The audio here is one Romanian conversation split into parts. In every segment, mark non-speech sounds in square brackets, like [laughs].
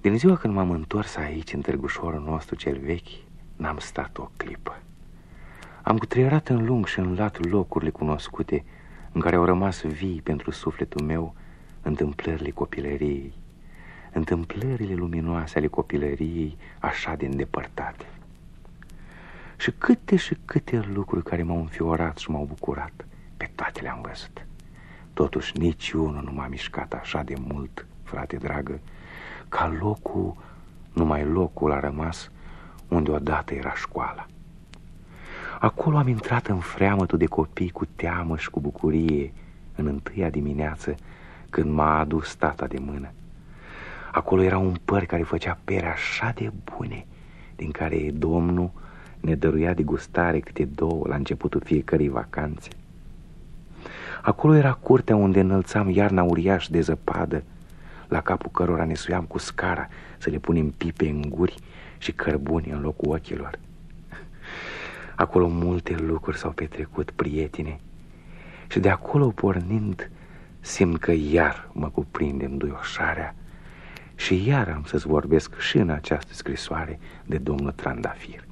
Din ziua când m-am întors aici, în târgușorul nostru cel vechi, n-am stat o clipă. Am cutreierat în lung și în lat locurile cunoscute, în care au rămas vii pentru sufletul meu întâmplările copilăriei, întâmplările luminoase ale copilăriei așa de îndepărtate. Și câte și câte lucruri care m-au înfiorat și m-au bucurat, pe toate le-am văzut. Totuși nici unul nu m-a mișcat așa de mult, frate dragă, ca locul, numai locul a rămas unde odată era școala. Acolo am intrat în freamătul de copii cu teamă și cu bucurie în întâia dimineață când m-a adus tata de mână. Acolo era un păr care făcea pere așa de bune, din care domnul ne dăruia de gustare câte două la începutul fiecărei vacanțe. Acolo era curtea unde înălțam iarna uriaș de zăpadă, la capul cărora ne suiam cu scara să le punem pipe în guri și cărbuni în locul ochilor. Acolo multe lucruri s-au petrecut, prietene, și de acolo pornind simt că iar mă cuprinde înduioșarea și iar am să-ți vorbesc și în această scrisoare de domnul Trandafir.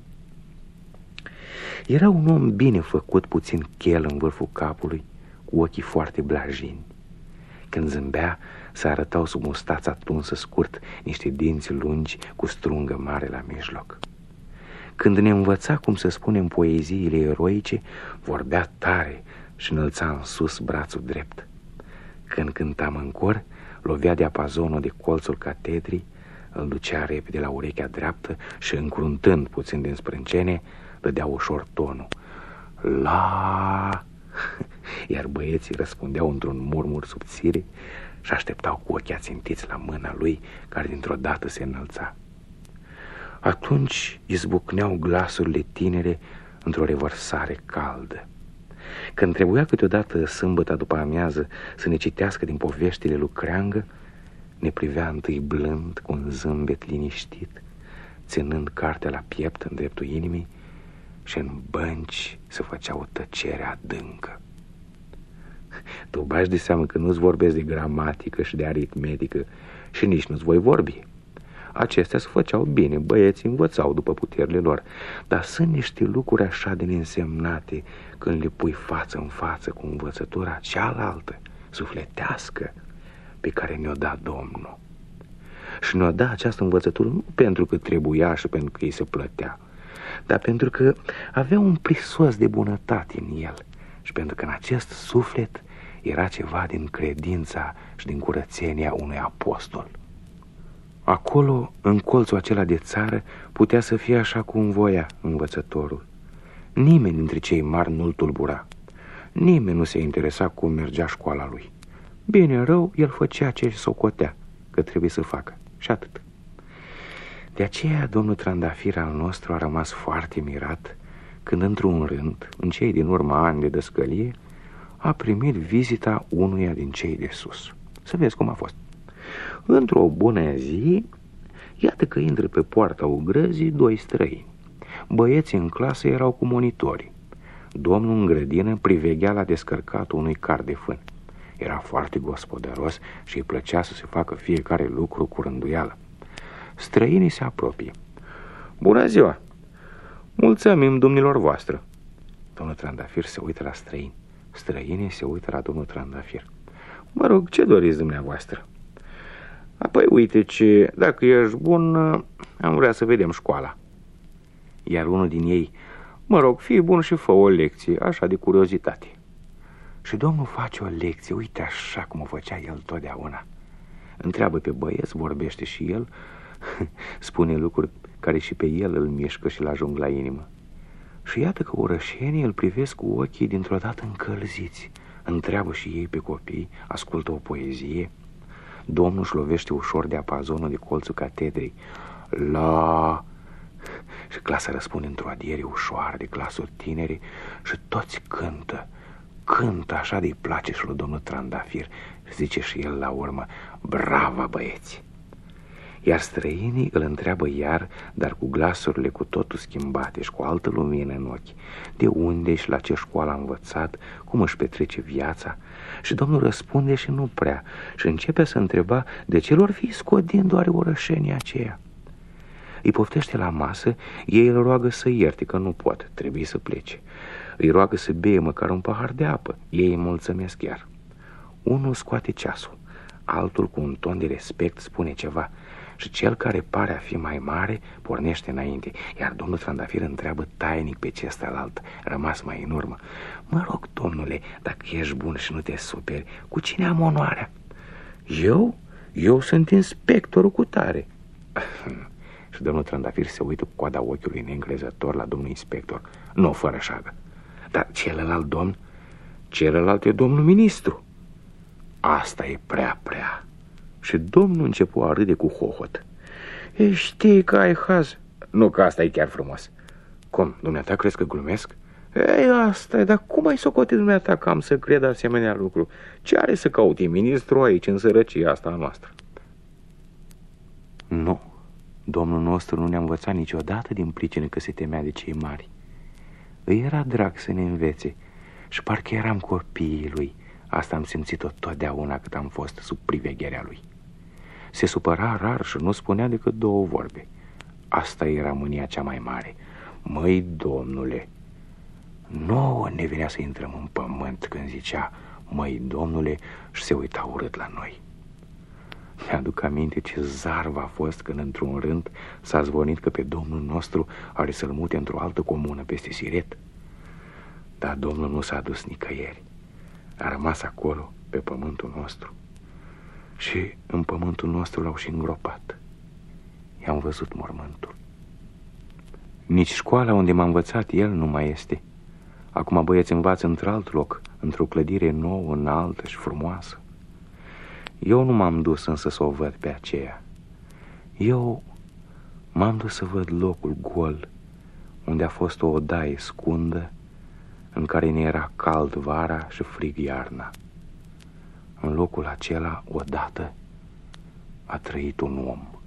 Era un om bine făcut, puțin chel în vârful capului, cu ochii foarte blajini. Când zâmbea, se arătau sub mustața tunsă scurt niște dinți lungi cu strungă mare la mijloc. Când ne învăța cum să spunem poeziile eroice, vorbea tare și înălța în sus brațul drept. Când cântam în cor, lovea diapazonul de colțul catedrii, îl ducea repede la urechea dreaptă și, încruntând puțin din sprâncene, dădea ușor tonul. La... [laughs] Iar băieții răspundeau într-un murmur subțire și așteptau cu ochii ațintiți la mâna lui, care dintr-o dată se înălța. Atunci izbucneau glasurile tinere într-o revărsare caldă. Când trebuia câteodată sâmbătă după amiază să ne citească din poveștile lui Creangă, ne privea întâi blând, cu un zâmbet liniștit, ținând cartea la piept în dreptul inimii și în bănci se făcea o tăcere adâncă. [laughs] Tu bași de seamă că nu-ți vorbesc de gramatică și de aritmetică și nici nu-ți voi vorbi. Acestea se făceau bine, băieții învățau după puterile lor, dar sunt niște lucruri așa de neînsemnate când le pui față în față cu învățătura cealaltă, sufletească, pe care ne-o da Domnul. Și ne-o da această învățătură nu pentru că trebuia și pentru că îi se plătea, dar pentru că avea un prisos de bunătate în el și pentru că în acest suflet era ceva din credința și din curățenia unui apostol. Acolo, în colțul acela de țară, putea să fie așa cum voia învățătorul. Nimeni dintre cei mari nu-l tulbura. Nimeni nu se interesa cum mergea școala lui. Bine, rău, el făcea ce socotea că trebuie să facă. Și atât. De aceea, domnul Trandafir al nostru a rămas foarte mirat când, într-un rând, în cei din urmă ani de dăscălie, a primit vizita unuia din cei de sus. Să vezi cum a fost. Într-o bună zi, iată că intră pe poarta ugrăzii doi străini. Băieții în clasă erau cu monitori. Domnul în grădină priveghea la descărcatul unui car de fân. Era foarte gospodăros și îi plăcea să se facă fiecare lucru cu rânduială. Străinii se apropie. Bună ziua! Mulțumim domnilor voastră! Domnul Trandafir se uită la străini. Străinii se uită la domnul Trandafir. Mă rog, ce doriți dumneavoastră? Apoi uite ce, dacă ești bun, am vrea să vedem școala. Iar unul din ei, mă rog, fii bun și fă o lecție, așa de curiozitate. Și domnul face o lecție, uite așa cum o făcea el totdeauna. Întreabă pe băieți, vorbește și el, [laughs] spune lucruri care și pe el îl mișcă și-l ajung la inimă. Și iată că orășenii îl privesc cu ochii dintr-o dată încălziți. Întreabă și ei pe copii, ascultă o poezie. Domnul își lovește ușor de apazonul de colțul catedrei. La... Și clasa răspunde într-o adiere ușoară de clasuri tinere și toți cântă. Cântă așa de-i place și lui domnul Trandafir. Zice și el la urmă, brava băieți! Iar străinii îl întreabă iar, dar cu glasurile cu totul schimbate și cu altă lumină în ochi, de unde și la ce școală a învățat, cum își petrece viața, și domnul răspunde și nu prea și începe să întreba de ce lor fi scot din doar orășenia aceea. Îi poftește la masă, ei îl roagă să ierte că nu pot, trebuie să plece. Îi roagă să bee măcar un pahar de apă, ei îi mulțumesc chiar. Unul scoate ceasul, altul cu un ton de respect spune ceva și cel care pare a fi mai mare pornește înainte, iar domnul Trandafir întreabă tainic pe cesta alt, rămas mai în urmă. Mă rog, domnule, dacă ești bun și nu te superi, cu cine am onoarea? Eu? Eu sunt inspectorul cu tare. [laughs] și domnul Trandafir se uită cu coada ochiului neîngrezător la domnul inspector, nu fără șagă. Dar celălalt domn? Celălalt e domnul ministru. Asta e prea, prea. Și domnul începu a râde cu hohot. E, știi că ai haz. Nu că asta e chiar frumos. Cum, dumneata crezi că glumesc? Ei, asta e, dar cum ai socotit dumneata că am să cred asemenea lucru? Ce are să caute ministru aici, în sărăcia asta a noastră? Nu, domnul nostru nu ne-a învățat niciodată din pricină că se temea de cei mari. Îi era drag să ne învețe și parcă eram copiii lui. Asta am simțit-o totdeauna cât am fost sub privegherea lui. Se supăra rar și nu spunea decât două vorbe. Asta era mânia cea mai mare. Măi, domnule, nouă ne venea să intrăm în pământ când zicea Măi, domnule, și se uita urât la noi. Mi-aduc aminte ce zarva a fost când într-un rând s-a zvonit că pe domnul nostru are să-l mute într-o altă comună peste Siret. Dar domnul nu s-a dus nicăieri. A rămas acolo, pe pământul nostru. Și în pământul nostru l-au și îngropat. I-am văzut mormântul. Nici școala unde m-a învățat el nu mai este. Acum băieți învață într-alt loc, într-o clădire nouă, înaltă și frumoasă. Eu nu m-am dus însă să o văd pe aceea. Eu m-am dus să văd locul gol, unde a fost o odaie scundă, în care ne era cald vara și frig iarna. În locul acela, odată, a trăit un om.